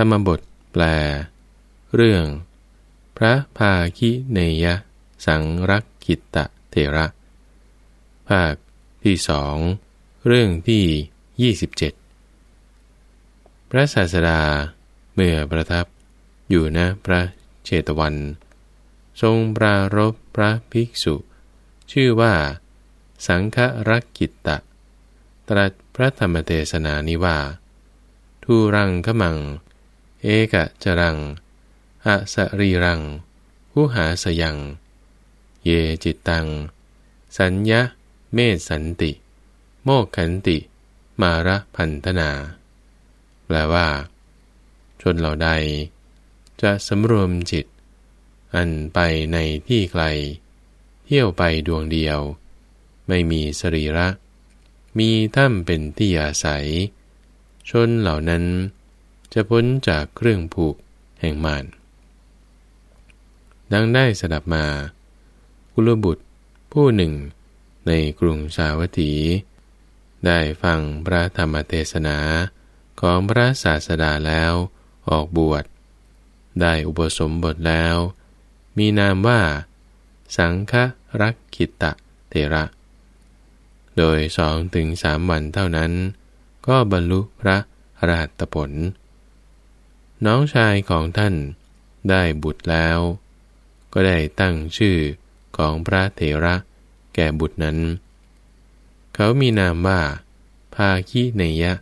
รรมบทแปล เรื่อง พระภาคิเนยสังรักกิตะเถระ ภาคที่สองเรื่องที่ 27 พระศาสดาเมื่อประทับอยู่นะพระเชตวัน ทรงปรารบพระภิกษุ ชื่อว่า สังฆรักกิตตะตรัสพระธรรมเทศนานิว่าทูรังขมัง เอกะจรังอะสรีรังผู้หาสยัง เยจิตตัง สัญญะเมสันติ โมกขันติ มาระพันธนา แปลว่า ชนเหล่าใด จะสำรวมจิต อันไปในที่ไกล เที่ยวไปดวงเดียว ไม่มีสรีระ มีถ้ำเป็นที่อาศัย ชนเหล่านั้น จะพ้นจากเครื่องผูกแห่งมานดังได้สดับมา กุลบุตรผู้หนึ่งในกรุงสาวัตถี ได้ฟังพระธรรมเทศนาของพระศาสดาแล้วออกบวช ได้อุปสมบทแล้ว มีนามว่า สังฆรักขิตะเทระ โดยสองถึงสามวันเท่านั้น ก็บรรลุพระอรหัตผล น้องชายของท่านได้บุตรแล้ว ก็ได้ตั้งชื่อของพระเถระแก่บุตรนั้น เขามีนามว่า ภาคีเนยะ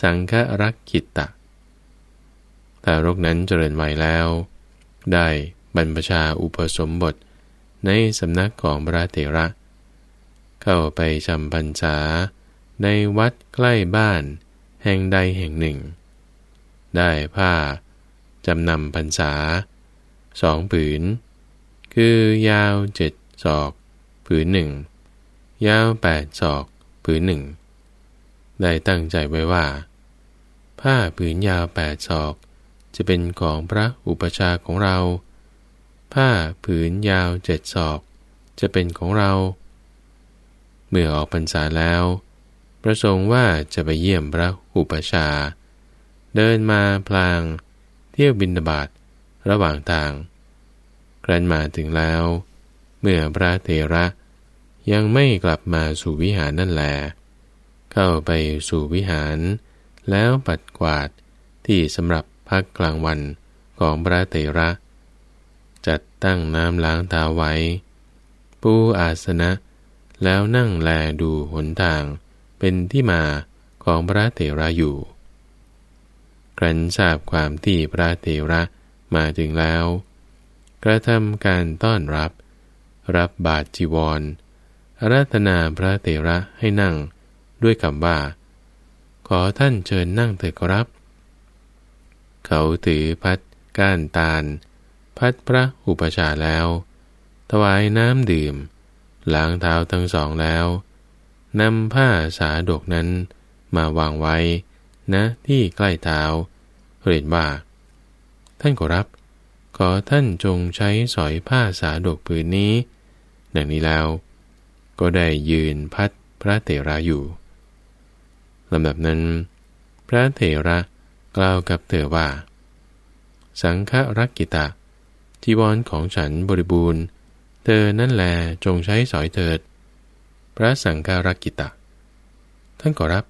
สังฆรักขิตตะทารกนั้นเจริญวัยแล้ว ได้บรรพชาอุปสมบทในสำนักของพระเถระ เข้าไปจำพรรษาในวัดใกล้บ้านแห่งใดแห่งหนึ่ง ได้ผ้า จำนำพรรษาสองผืน คือยาวเจ็ดศอก ผืนหนึ่ง ยาวแปดศอก ผืนหนึ่ง ได้ตั้งใจไว้ว่า ผ้าผืนยาวแปดศอก จะเป็นของพระอุปชาของเรา ผ้าผืนยาวเจ็ดศอก จะเป็นของเรา เมื่อออกพรรษาแล้ว ประสงค์ว่าจะไปเยี่ยมพระอุปชา เดินมาพลาง เที่ยวบินบาตระหว่างทาง ครั้นมาถึงแล้ว เมื่อพระเทระยังไม่กลับมาสู่วิหารนั่นแล เข้าไปสู่วิหาร แล้วปัดกวาดที่สำหรับพักกลางวันของพระเทระ จัดตั้งน้ำล้างเท้าไว้ ปูอาสนะ แล้วนั่งแลดูหนทางเป็นที่มาของพระเถระอยู่ ครั้นทราบความที่พระเถระมาถึงแล้ว กระทำการต้อนรับ รับบาตรจีวรอาราธนาพระเถระให้นั่งด้วยคำว่า ขอท่านเชิญนั่งเถิดครับ เขาถือพัดก้านตาล พัดพระอุปชาแล้ว ถวายน้ำดื่ม ล้างเท้าทั้งสองแล้วนำผ้าสาดกนั้นมาวางไว้ นะที่ใกล้เท้า เรียนว่า ท่านขอรับ ขอท่านจงใช้สอยผ้าสาดกผืนนี้ ดังนี้แล้ว ก็ได้ยืนพัดพระเถระอยู่ลำดับนั้น พระเถระกล่าวกับเธอว่า สังฆรักกิตะจีวรของฉันบริบูรณ์ เธอนั่นแลจงใช้สอยเถิด พระสังฆารกิตะ ท่านขอรับ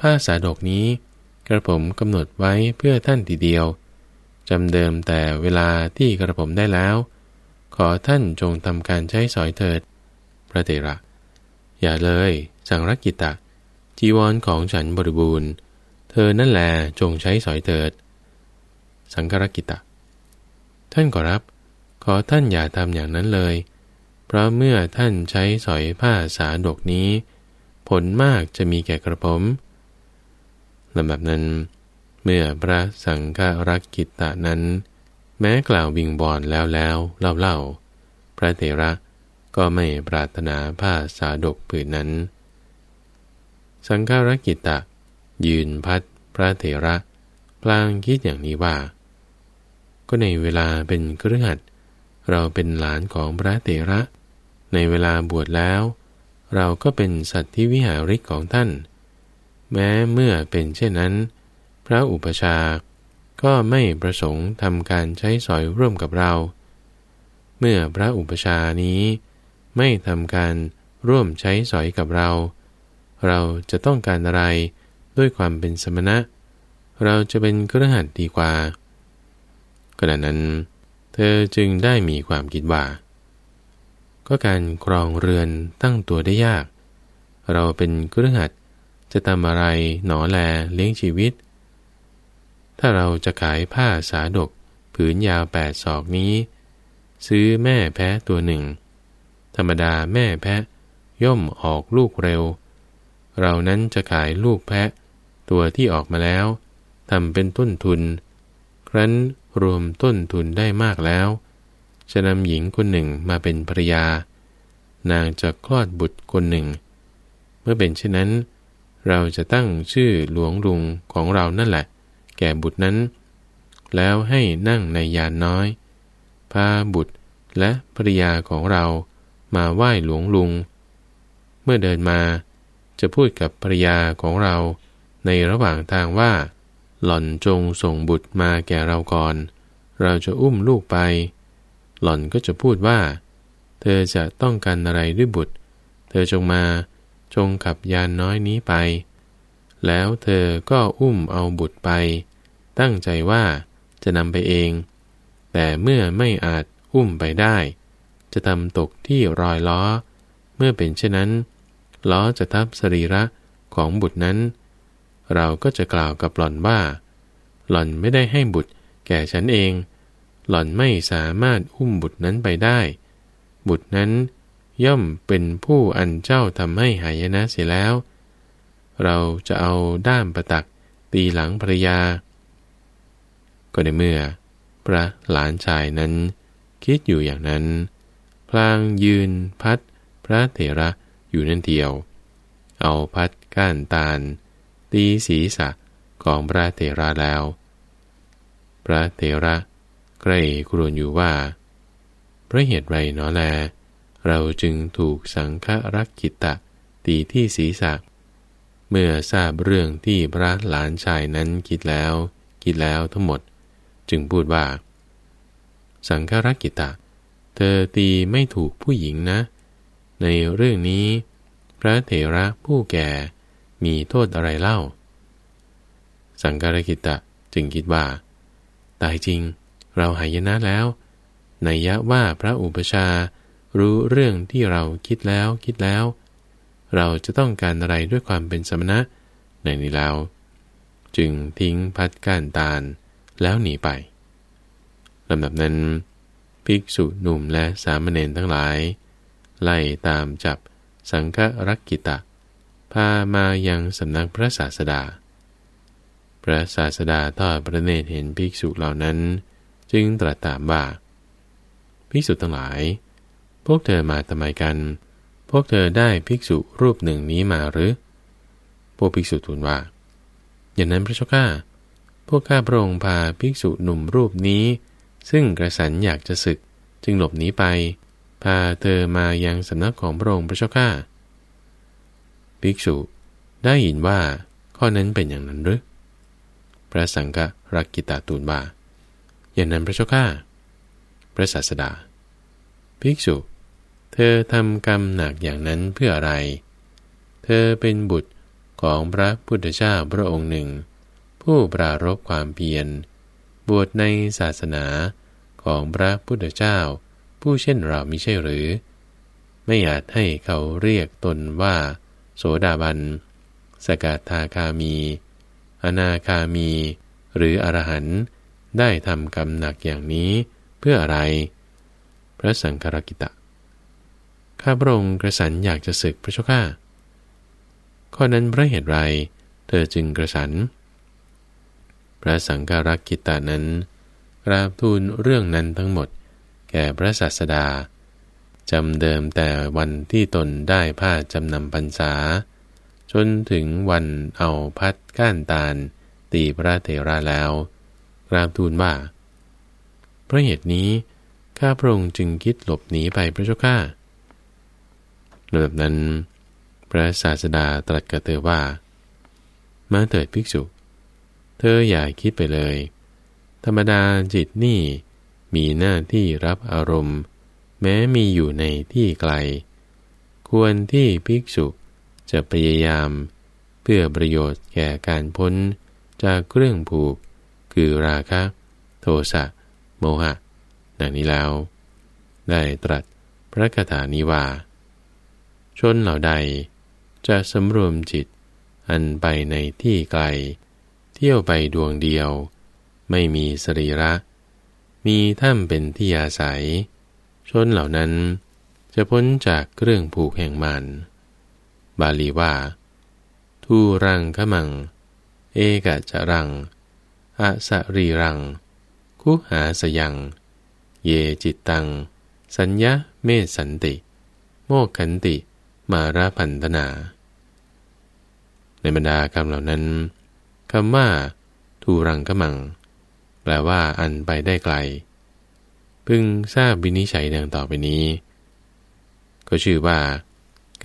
ผ้าสาดกนี้ กระผมกำหนดไว้เพื่อท่านทีเดียวจำเดิมแต่เวลาที่กระผมได้แล้ว ขอท่านจงทำการใช้สอยเถิด พระเถระ อย่าเลย สังรกิตะ จีวรของฉันบริบูรณ์ เธอนั่นแหละจงใช้สอยเถิด สังฆรกิตะ ท่านขอรับ ขอท่านอย่าทำอย่างนั้นเลย เพราะเมื่อท่านใช้สอยผ้าสาดกนี้ ผลมากจะมีแก่กระผม ลำดับนั้น เมื่อพระสังฆรักกิตตะนั้น แม้กล่าววิงบอนแล้วแล้วเล่าเล่าพระเถระก็ไม่ปรารถนาผ้าสาดกผืนนั้น สังฆรักกิตตะ ยืนพัดพระเถระพลางคิดอย่างนี้ว่า ก็ในเวลาเป็นเครือขัดเราเป็นหลานของพระเถระ ในเวลาบวชแล้ว เราก็เป็นสัตว์ที่วิหาริกของท่าน แม้เมื่อเป็นเช่นนั้น พระอุปชาก็ไม่ประสงค์ทำการใช้สอยร่วมกับเรา เมื่อพระอุปชานี้ ไม่ทำการร่วมใช้สอยกับเรา เราจะต้องการอะไรด้วยความเป็นสมณะ เราจะเป็นกระหัตดีกว่าขณะนั้น เธอจึงได้มีความคิดว่า ก็การครองเรือนตั้งตัวได้ยาก เราเป็นกระหัต จะทำอะไรหนอแลเลี้ยงชีวิต ถ้าเราจะขายผ้าสาดก ผืนยาวแปดศอกนี้ ซื้อแม่แพ้ตัวหนึ่ง ธรรมดาแม่แพะย่อมออกลูกเร็ว เรานั้นจะขายลูกแพะ ตัวที่ออกมาแล้วทำเป็นต้นทุน ครั้นรวมต้นทุนได้มากแล้ว จะนำหญิงคนหนึ่งมาเป็นภรยา นางจะคลอดบุตรคนหนึ่ง เมื่อเป็นเช่นนั้น เราจะตั้งชื่อหลวงลุงของเรานั่นแหละ แก่บุตรนั้น แล้วให้นั่งในยานน้อย พาบุตรและภรยาของเรามาไหว้หลวงลุง เมื่อเดินมาจะพูดกับภรยาของเราในระหว่างทางว่า หล่อนจงส่งบุตรมาแก่เราก่อน เราจะอุ้มลูกไป หล่อนก็จะพูดว่า เธอจะต้องการอะไรด้วยบุตร เธอจงมา จงขับยานน้อยนี้ไป แล้วเธอก็อุ้มเอาบุตรไป ตั้งใจว่าจะนำไปเอง แต่เมื่อไม่อาจอุ้มไปได้ จะทำตกที่รอยล้อ เมื่อเป็นเช่นนั้น ล้อจะทับสรีระของบุตรนั้น เราก็จะกล่าวกับหล่อนว่า หล่อนไม่ได้ให้บุตรแก่ฉันเอง หล่อนไม่สามารถอุ้มบุตรนั้นไปได้ บุตรนั้น ย่อมเป็นผู้อันเจ้าทำให้หายนะเสียแล้ว เราจะเอาด้ามประตักตีหลังภรยา ก็ในเมื่อ พระหลานชายนั้น คิดอยู่อย่างนั้น พลางยืนพัด พระเถระอยู่นั่นเดียว เอาพัดก้านตาล ตีศีรษะของพระเถระแล้ว พระเถระใกล้ครวญอยู่ว่า พระเหตุไรเนาะแล เราจึงถูกสังฆรักกิตะตีที่ศีรษะ เมื่อทราบเรื่องที่พระหลานชายนั้นคิดแล้ว คิดแล้วทั้งหมด จึงพูดว่า สังฆรักกิตะ เธอตีไม่ถูกผู้หญิงนะ ในเรื่องนี้ พระเถระผู้แก่มีโทษอะไรเล่า สังฆรักกิตะจึงคิดว่า ตายจริง เราหายนะแล้วในยะว่าพระอุปชา รู้เรื่องที่เราคิดแล้วคิดแล้ว เราจะต้องการอะไรด้วยความเป็นสมณะในนี้แล้ว จึงทิ้งพัดก้านตาลแล้วหนีไปลำดับนั้น ภิกษุหนุ่มและสามเณรทั้งหลาย ไล่ตามจับสังฆรักกิตะ พามายังสำนักพระศาสดา พระศาสดาทอดพระเนตรเห็นภิกษุเหล่านั้น จึงตรัสถามว่าภิกษุทั้งหลาย พวกเธอมาทำไมกัน พวกเธอได้ภิกษุรูปหนึ่งนี้มาหรือ พวกภิกษุทูลว่า อย่างนั้นพระเจ้าข้า พวกข้าพระองค์พาภิกษุหนุ่มรูปนี้ ซึ่งกระสันอยากจะศึกจึงหลบหนีไป พาเธอมายังสำนักของพระองค์พระเจ้าข้า ภิกษุได้ยินว่าข้อนั้นเป็นอย่างนั้นหรือ พระสังฆรักกิตาตูนว่าอย่างนั้นพระเจ้าข้า พระศาสดา ภิกษุ เธอทำกรรมหนักอย่างนั้นเพื่ออะไร เธอเป็นบุตรของพระพุทธเจ้าพระองค์หนึ่ง ผู้ปรารบความเพียร บวชในศาสนาของพระพุทธเจ้า ผู้เช่นเรามิใช่หรือ ไม่อาจให้เขาเรียกตนว่า โสดาบัน สกทาคามี อนาคามี หรืออรหันต์ได้ทำกรรมหนักอย่างนี้เพื่ออะไร พระสังฆรกิตะ ข้าพระองค์กระสันอยากจะศึกพระเจ้าข้าข้อนั้นพระเหตุไร เธอจึงกระสัน พระสังฆรกิตะนั้นกราบทูลเรื่องนั้นทั้งหมด แก่พระศาสดาจำเดิมแต่วันที่ตนได้ผ้าจำนำพรรษา จนถึงวันเอาพัดก้านตาล ตีพระเถระแล้ว กราบทูลว่า พราะเหตุนี้ ข้าพระองค์จึงคิดหลบหนีไปพระเจ้าข้า ลำดับนั้น พระศาสดาตรัสกับเธอว่า มาเถิดภิกษุ เธออย่าคิดไปเลย ธรรมดาจิตนี่มีหน้าที่รับอารมณ์ แม้มีอยู่ในที่ไกล ควรที่ภิกษุจะพยายาม เพื่อประโยชน์แก่การพ้นจากเครื่องผูก คือราคะ โทสะ โมหะ ดังนี้แล้ว ได้ตรัสพระคาถานิว่า ชนเหล่าใด จะสำรวมจิต อันไปในที่ไกล เที่ยวไปดวงเดียว ไม่มีสรีระ มีถ้ำเป็นที่อาศัย ชนเหล่านั้น จะพ้นจากเครื่องผูกแห่งมัน บาลีว่าทูรังขมัง เอกะจะรังอะสะรีรัง คุหาสยัง เยจิตตัง สัญญาเมสันติ โมกขันติ มาราพันธนา ในบรรดาคำเหล่านั้นคำว่าทูรังขมัง แปลว่าอันไปได้ไกล พึงทราบวินิจฉัยดังต่อไปนี้ ก็ชื่อว่า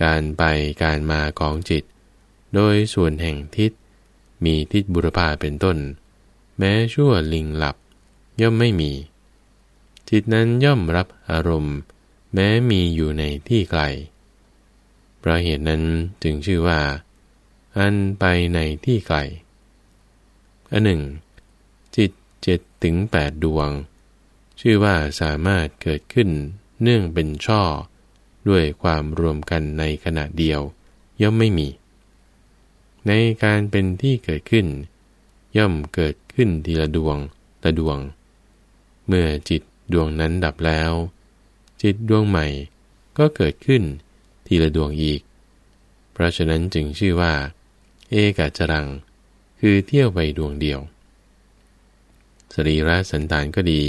การไปการมาของจิต โดยส่วนแห่งทิศ มีทิศบุรพาเป็นต้น แม้ชั่วลิงหลับ ย่อมไม่มี จิตนั้นย่อมรับอารมณ์ แม้มีอยู่ในที่ไกล เพราะเหตุนั้นจึงชื่อว่า อันไปในที่ไกลอันหนึ่ง จิตเจ็ดถึงแปดดวง ชื่อว่าสามารถเกิดขึ้นเนื่องเป็นช่อ ด้วยความรวมกันในขณะเดียว ย่อมไม่มี ในการเป็นที่เกิดขึ้น ย่อมเกิดขึ้นทีละดวงละดวง เมื่อจิตดวงนั้นดับแล้ว จิตดวงใหม่ก็เกิดขึ้น ทีละดวงอีก เพราะฉะนั้นจึงชื่อว่า เอกจรัง คือเที่ยวไปดวงเดียว สรีระสันตานก็ดี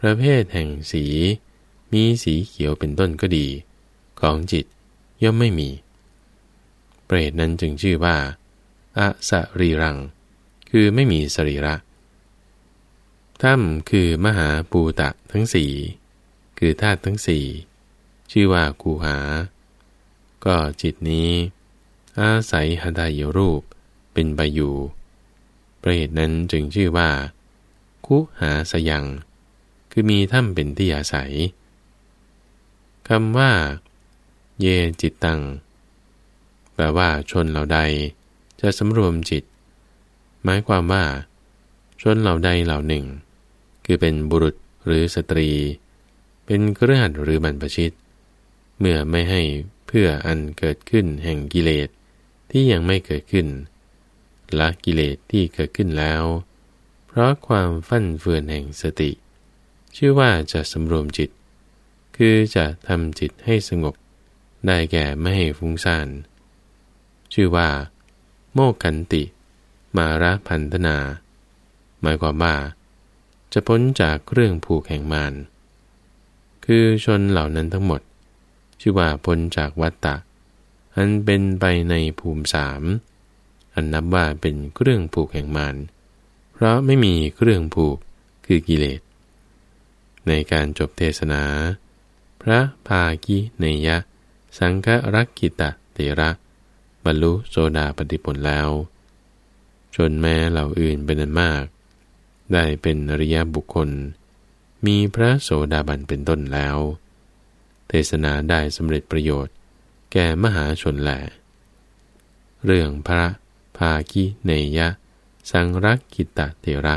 ประเภทแห่งสี มีสีเขียวเป็นต้นก็ดี ของจิตย่อมไม่มี เปรตนั้นจึงชื่อว่าอะสรีรัง คือไม่มีสรีระถ้ำคือมหาปูตะทั้งสี่คือธาตุทั้งสี่ ชื่อว่ากูหา ก็จิตนี้ อาศัยหดายรูปเป็นไปอยู่ประเหตุนั้นจึงชื่อว่า คุหาสยัง คือมีถ้ำเป็นที่อาศัยคำว่า เยจิตตัง แปลว่าชนเหล่าใดจะสำรวมจิต หมายความว่า ชนเหล่าใดเหล่าหนึ่ง คือเป็นบุรุษหรือสตรี เป็นเครือขัดหรือบรรพชิต เมื่อไม่ให้เพื่ออันเกิดขึ้นแห่งกิเลสที่ยังไม่เกิดขึ้นละกิเลสที่เกิดขึ้นแล้ว เพราะความฟั่นเฟือนแห่งสติ ชื่อว่าจะสำรวมจิต คือจะทำจิตให้สงบ ได้แก่ไม่ให้ฟุ้งซ่าน ชื่อว่า โมกขันติ มาระพันธนา หมายความว่า จะพ้นจากเครื่องผูกแห่งมารคือชนเหล่านั้นทั้งหมด ชื่อว่าพ้นจากวัตตะ อันเป็นไปในภูมิสามอันนับว่าเป็นเครื่องผูกแห่งมารเพราะไม่มีเครื่องผูกคือกิเลส ในการจบเทศนา พระภากิเนยะ สังฆรักกิตะเตระ บรรลุโซดาปฏิผลแล้วชนแม้เหล่าอื่นเป็นอันมาก ได้เป็นอริยบุคคล มีพระโสดาบันเป็นต้นแล้ว เทศนาได้สำเร็จประโยชน์ แก่มหาชนแหลเรื่องพระภาคิเนยะ สังรักกิตตเทระ